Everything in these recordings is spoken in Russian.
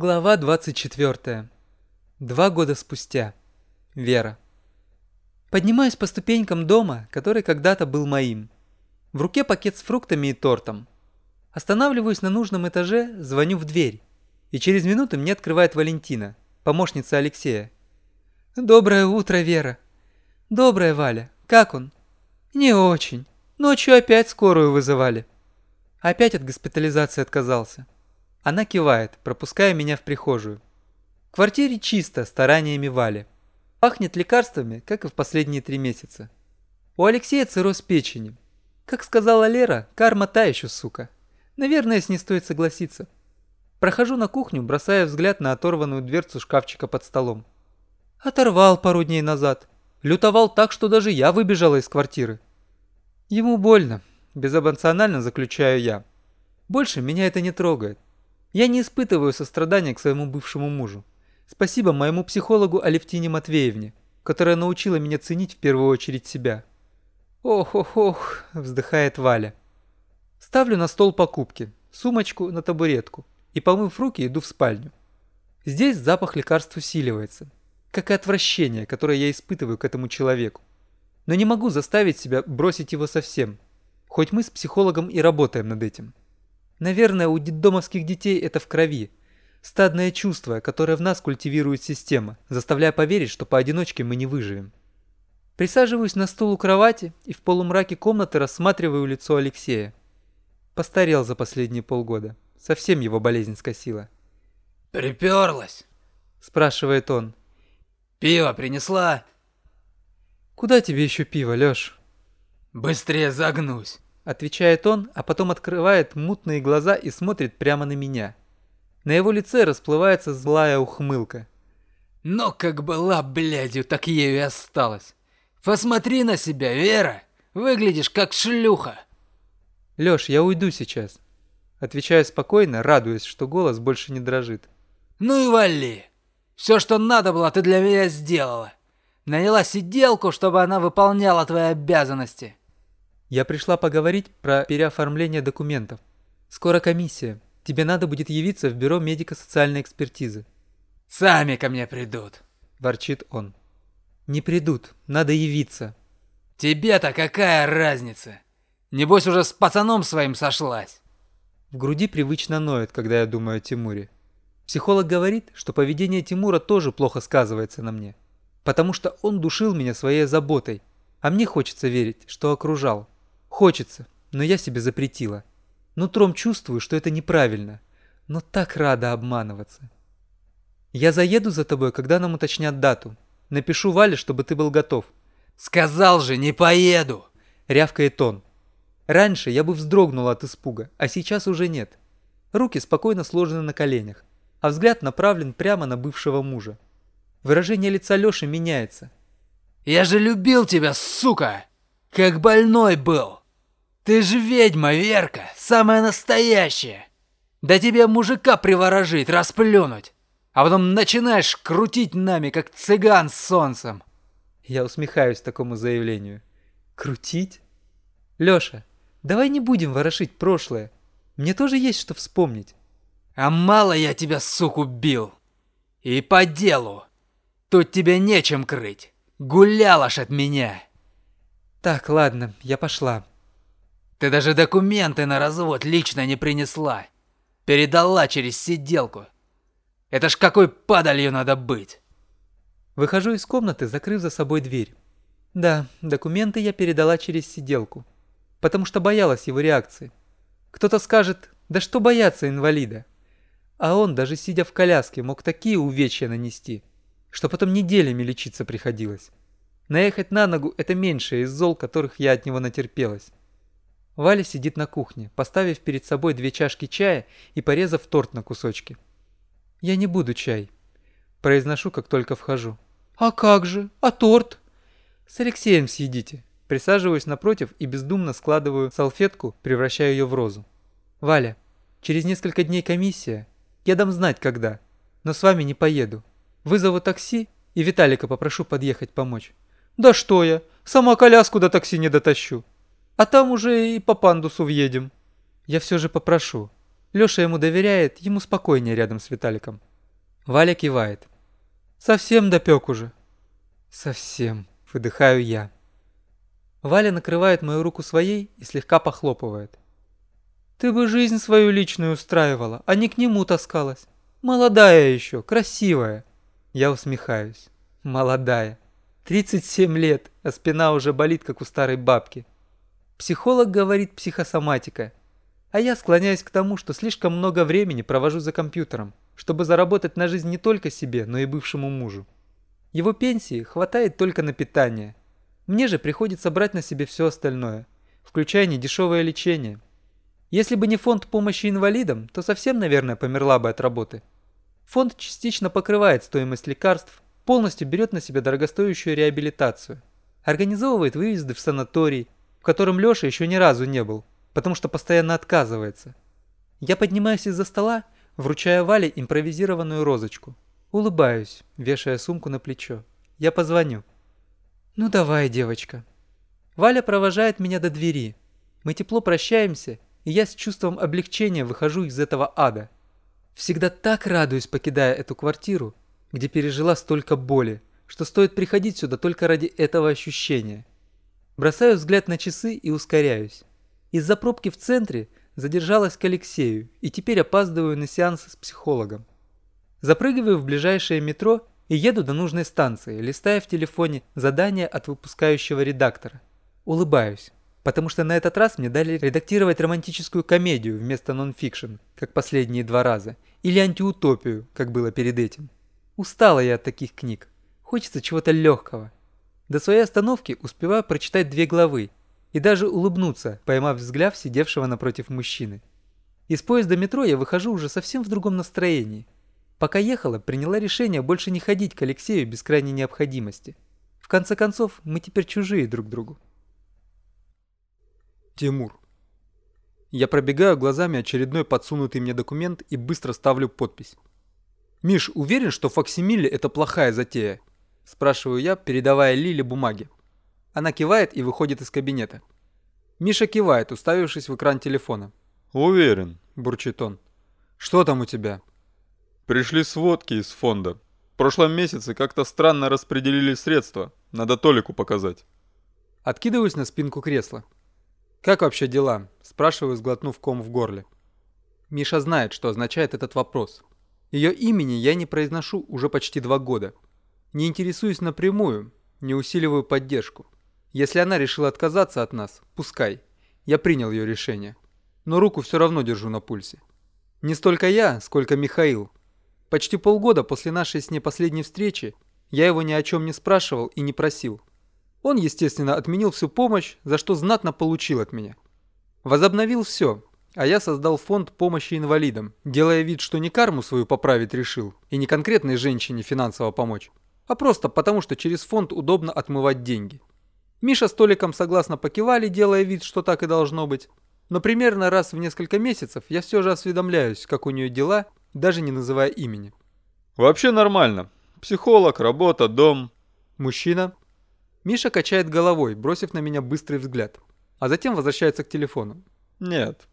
Глава 24. Два года спустя. Вера. Поднимаюсь по ступенькам дома, который когда-то был моим. В руке пакет с фруктами и тортом. Останавливаюсь на нужном этаже, звоню в дверь. И через минуту мне открывает Валентина, помощница Алексея. «Доброе утро, Вера». «Доброе, Валя. Как он?» «Не очень. Ночью опять скорую вызывали». Опять от госпитализации отказался. Она кивает, пропуская меня в прихожую. В квартире чисто, стараниями Вали. Пахнет лекарствами, как и в последние три месяца. У Алексея цирроз печени. Как сказала Лера, карма та еще сука. Наверное, с ней стоит согласиться. Прохожу на кухню, бросая взгляд на оторванную дверцу шкафчика под столом. Оторвал пару дней назад. Лютовал так, что даже я выбежала из квартиры. Ему больно, безэмоционально заключаю я. Больше меня это не трогает. Я не испытываю сострадания к своему бывшему мужу. Спасибо моему психологу Алевтине Матвеевне, которая научила меня ценить в первую очередь себя. «Ох-ох-ох», – вздыхает Валя. Ставлю на стол покупки, сумочку на табуретку и, помыв руки, иду в спальню. Здесь запах лекарств усиливается, как и отвращение, которое я испытываю к этому человеку. Но не могу заставить себя бросить его совсем, хоть мы с психологом и работаем над этим. Наверное, у детдомовских детей это в крови. Стадное чувство, которое в нас культивирует система, заставляя поверить, что поодиночке мы не выживем. Присаживаюсь на стул у кровати и в полумраке комнаты рассматриваю лицо Алексея. Постарел за последние полгода. Совсем его болезнь скосила. «Приперлась?» – спрашивает он. «Пиво принесла?» «Куда тебе еще пиво, Леш?» «Быстрее загнусь!» Отвечает он, а потом открывает мутные глаза и смотрит прямо на меня. На его лице расплывается злая ухмылка. Но как была блядью, так ею и осталась. Посмотри на себя, Вера! Выглядишь как шлюха!» «Лёш, я уйду сейчас». Отвечаю спокойно, радуясь, что голос больше не дрожит. «Ну и вали! Все, что надо было, ты для меня сделала. Наняла сиделку, чтобы она выполняла твои обязанности. Я пришла поговорить про переоформление документов. Скоро комиссия. Тебе надо будет явиться в бюро медико-социальной экспертизы. Сами ко мне придут, ворчит он. Не придут, надо явиться. Тебе-то какая разница? Небось уже с пацаном своим сошлась. В груди привычно ноет, когда я думаю о Тимуре. Психолог говорит, что поведение Тимура тоже плохо сказывается на мне. Потому что он душил меня своей заботой, а мне хочется верить, что окружал. Хочется, но я себе запретила. Нутром чувствую, что это неправильно, но так рада обманываться. Я заеду за тобой, когда нам уточнят дату. Напишу Вале, чтобы ты был готов. Сказал же, не поеду, рявкает он. Раньше я бы вздрогнула от испуга, а сейчас уже нет. Руки спокойно сложены на коленях, а взгляд направлен прямо на бывшего мужа. Выражение лица Лёши меняется. «Я же любил тебя, сука! Как больной был!» Ты же ведьма, Верка, самая настоящая. Да тебе мужика приворожить, расплюнуть. А потом начинаешь крутить нами, как цыган с солнцем. Я усмехаюсь такому заявлению. Крутить? Лёша, давай не будем ворошить прошлое. Мне тоже есть что вспомнить. А мало я тебя, суку, бил. И по делу. Тут тебе нечем крыть. Гуляла ж от меня. Так, ладно, я пошла. Ты даже документы на развод лично не принесла. Передала через сиделку. Это ж какой падалью надо быть. Выхожу из комнаты, закрыв за собой дверь. Да, документы я передала через сиделку. Потому что боялась его реакции. Кто-то скажет, да что бояться инвалида? А он, даже сидя в коляске, мог такие увечья нанести, что потом неделями лечиться приходилось. Наехать на ногу – это меньшее из зол, которых я от него натерпелась. Валя сидит на кухне, поставив перед собой две чашки чая и порезав торт на кусочки. «Я не буду чай», – произношу, как только вхожу. «А как же? А торт?» «С Алексеем съедите». Присаживаюсь напротив и бездумно складываю салфетку, превращаю ее в розу. «Валя, через несколько дней комиссия. Я дам знать, когда. Но с вами не поеду. Вызову такси и Виталика попрошу подъехать помочь». «Да что я! Сама коляску до такси не дотащу!» А там уже и по пандусу въедем. Я все же попрошу. Леша ему доверяет, ему спокойнее рядом с Виталиком. Валя кивает. «Совсем допек уже». «Совсем», — выдыхаю я. Валя накрывает мою руку своей и слегка похлопывает. «Ты бы жизнь свою личную устраивала, а не к нему таскалась. Молодая еще, красивая». Я усмехаюсь. Молодая. 37 лет, а спина уже болит, как у старой бабки. Психолог говорит психосоматика. А я склоняюсь к тому, что слишком много времени провожу за компьютером, чтобы заработать на жизнь не только себе, но и бывшему мужу. Его пенсии хватает только на питание. Мне же приходится брать на себе все остальное, включая недешевое лечение. Если бы не фонд помощи инвалидам, то совсем, наверное, померла бы от работы. Фонд частично покрывает стоимость лекарств, полностью берет на себя дорогостоящую реабилитацию, организовывает выезды в санаторий, котором Леша еще ни разу не был, потому что постоянно отказывается. Я поднимаюсь из-за стола, вручая Вале импровизированную розочку. Улыбаюсь, вешая сумку на плечо. Я позвоню. «Ну давай, девочка». Валя провожает меня до двери. Мы тепло прощаемся, и я с чувством облегчения выхожу из этого ада. Всегда так радуюсь, покидая эту квартиру, где пережила столько боли, что стоит приходить сюда только ради этого ощущения. Бросаю взгляд на часы и ускоряюсь. Из-за пробки в центре задержалась к Алексею и теперь опаздываю на сеанс с психологом. Запрыгиваю в ближайшее метро и еду до нужной станции, листая в телефоне задание от выпускающего редактора. Улыбаюсь, потому что на этот раз мне дали редактировать романтическую комедию вместо нонфикшн, как последние два раза, или антиутопию, как было перед этим. Устала я от таких книг. Хочется чего-то легкого. До своей остановки успеваю прочитать две главы и даже улыбнуться, поймав взгляд сидевшего напротив мужчины. Из поезда метро я выхожу уже совсем в другом настроении – Пока ехала, приняла решение больше не ходить к Алексею без крайней необходимости. В конце концов, мы теперь чужие друг другу. Тимур. Я пробегаю глазами очередной подсунутый мне документ и быстро ставлю подпись. «Миш, уверен, что факсимиле – это плохая затея?» Спрашиваю я, передавая Лиле бумаги. Она кивает и выходит из кабинета. Миша кивает, уставившись в экран телефона. «Уверен», – бурчит он. «Что там у тебя?» Пришли сводки из фонда. В прошлом месяце как-то странно распределили средства. Надо Толику показать. Откидываюсь на спинку кресла. «Как вообще дела?» – спрашиваю, сглотнув ком в горле. Миша знает, что означает этот вопрос. Ее имени я не произношу уже почти два года. Не интересуюсь напрямую, не усиливаю поддержку. Если она решила отказаться от нас, пускай. Я принял ее решение. Но руку все равно держу на пульсе. Не столько я, сколько Михаил, Почти полгода после нашей с ней последней встречи я его ни о чем не спрашивал и не просил. Он, естественно, отменил всю помощь, за что знатно получил от меня. Возобновил все, а я создал фонд помощи инвалидам, делая вид, что не карму свою поправить решил и не конкретной женщине финансово помочь, а просто потому, что через фонд удобно отмывать деньги. Миша с Толиком согласно покивали, делая вид, что так и должно быть, но примерно раз в несколько месяцев я все же осведомляюсь, как у нее дела даже не называя имени. «Вообще нормально. Психолог, работа, дом». «Мужчина?» Миша качает головой, бросив на меня быстрый взгляд, а затем возвращается к телефону. «Нет».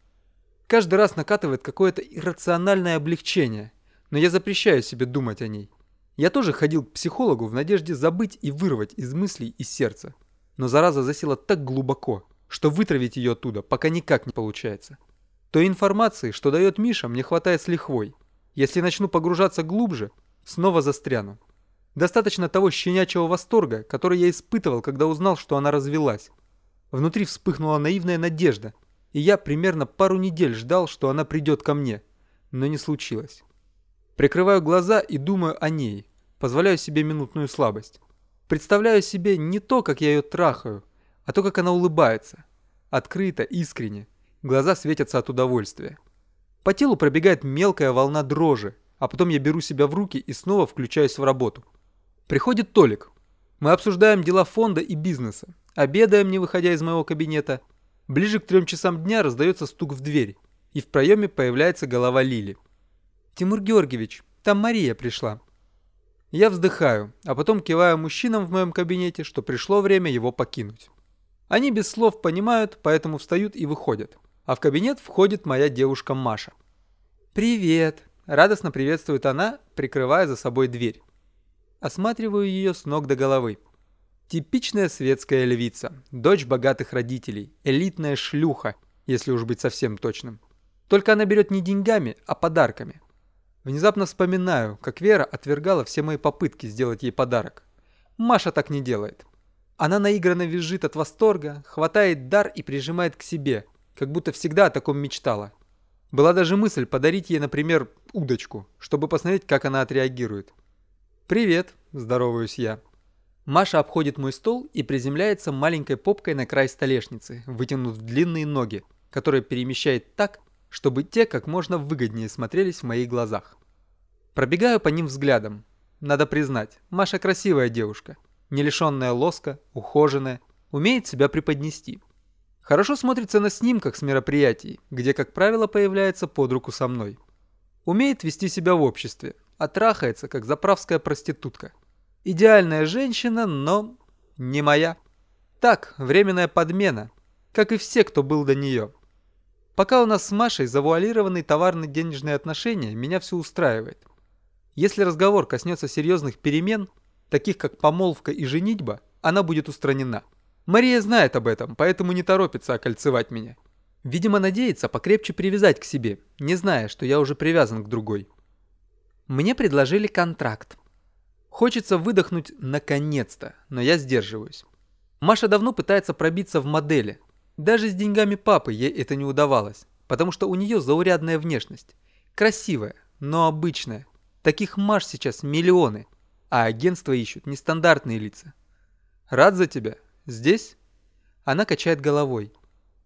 Каждый раз накатывает какое-то иррациональное облегчение, но я запрещаю себе думать о ней. Я тоже ходил к психологу в надежде забыть и вырвать из мыслей и сердца. Но зараза засела так глубоко, что вытравить ее оттуда пока никак не получается. Той информации, что дает Миша, мне хватает с лихвой. Если начну погружаться глубже, снова застряну. Достаточно того щенячьего восторга, который я испытывал, когда узнал, что она развелась. Внутри вспыхнула наивная надежда, и я примерно пару недель ждал, что она придет ко мне, но не случилось. Прикрываю глаза и думаю о ней, позволяю себе минутную слабость. Представляю себе не то, как я ее трахаю, а то, как она улыбается. Открыто, искренне. Глаза светятся от удовольствия. По телу пробегает мелкая волна дрожи, а потом я беру себя в руки и снова включаюсь в работу. Приходит Толик. Мы обсуждаем дела фонда и бизнеса. Обедаем, не выходя из моего кабинета. Ближе к трем часам дня раздается стук в дверь, и в проеме появляется голова Лили. «Тимур Георгиевич, там Мария пришла». Я вздыхаю, а потом киваю мужчинам в моем кабинете, что пришло время его покинуть. Они без слов понимают, поэтому встают и выходят а в кабинет входит моя девушка Маша. «Привет!» радостно приветствует она, прикрывая за собой дверь. Осматриваю ее с ног до головы. Типичная светская львица, дочь богатых родителей, элитная шлюха, если уж быть совсем точным. Только она берет не деньгами, а подарками. Внезапно вспоминаю, как Вера отвергала все мои попытки сделать ей подарок. Маша так не делает. Она наигранно визжит от восторга, хватает дар и прижимает к себе, как будто всегда о таком мечтала. Была даже мысль подарить ей, например, удочку, чтобы посмотреть, как она отреагирует. «Привет», – здороваюсь я. Маша обходит мой стол и приземляется маленькой попкой на край столешницы, вытянув длинные ноги, которые перемещает так, чтобы те как можно выгоднее смотрелись в моих глазах. Пробегаю по ним взглядом. Надо признать, Маша красивая девушка, не лишенная лоска, ухоженная, умеет себя преподнести. Хорошо смотрится на снимках с мероприятий, где, как правило, появляется под руку со мной. Умеет вести себя в обществе, а трахается, как заправская проститутка. Идеальная женщина, но не моя. Так, временная подмена, как и все, кто был до нее. Пока у нас с Машей завуалированные товарно-денежные отношения, меня все устраивает. Если разговор коснется серьезных перемен, таких как помолвка и женитьба, она будет устранена. Мария знает об этом, поэтому не торопится окольцевать меня. Видимо, надеется покрепче привязать к себе, не зная, что я уже привязан к другой. Мне предложили контракт. Хочется выдохнуть наконец-то, но я сдерживаюсь. Маша давно пытается пробиться в модели. Даже с деньгами папы ей это не удавалось, потому что у нее заурядная внешность. Красивая, но обычная. Таких Маш сейчас миллионы, а агентства ищут нестандартные лица. Рад за тебя, Здесь?» Она качает головой.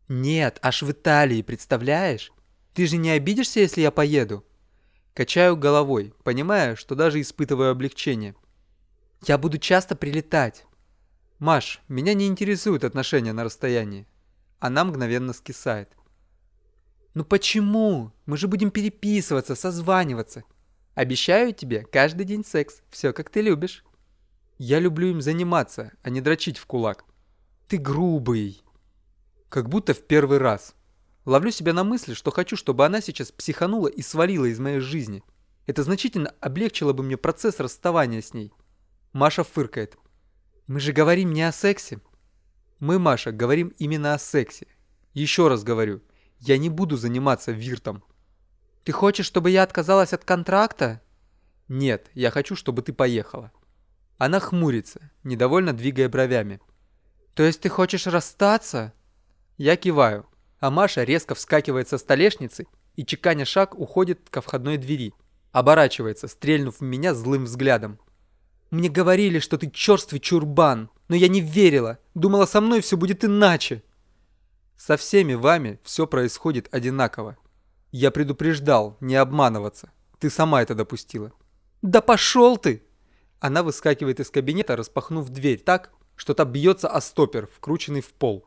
«Нет, аж в Италии, представляешь? Ты же не обидишься, если я поеду?» Качаю головой, понимая, что даже испытываю облегчение. «Я буду часто прилетать». «Маш, меня не интересуют отношения на расстоянии». Она мгновенно скисает. «Ну почему? Мы же будем переписываться, созваниваться. Обещаю тебе каждый день секс, все как ты любишь». «Я люблю им заниматься, а не дрочить в кулак». Ты грубый. Как будто в первый раз. Ловлю себя на мысли, что хочу, чтобы она сейчас психанула и свалила из моей жизни. Это значительно облегчило бы мне процесс расставания с ней. Маша фыркает. Мы же говорим не о сексе. Мы, Маша, говорим именно о сексе. Еще раз говорю, я не буду заниматься виртом. Ты хочешь, чтобы я отказалась от контракта? Нет, я хочу, чтобы ты поехала. Она хмурится, недовольно двигая бровями. «То есть ты хочешь расстаться?» Я киваю, а Маша резко вскакивает со столешницы и, чеканя шаг, уходит ко входной двери. Оборачивается, стрельнув в меня злым взглядом. «Мне говорили, что ты черствый чурбан, но я не верила. Думала, со мной все будет иначе». «Со всеми вами все происходит одинаково. Я предупреждал не обманываться. Ты сама это допустила». «Да пошел ты!» Она выскакивает из кабинета, распахнув дверь так, что то бьется о стопер, вкрученный в пол.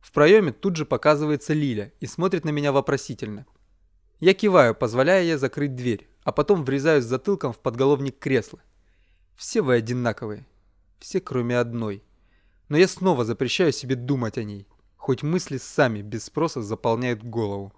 В проеме тут же показывается Лиля и смотрит на меня вопросительно. Я киваю, позволяя ей закрыть дверь, а потом врезаюсь затылком в подголовник кресла. Все вы одинаковые. Все, кроме одной. Но я снова запрещаю себе думать о ней, хоть мысли сами без спроса заполняют голову.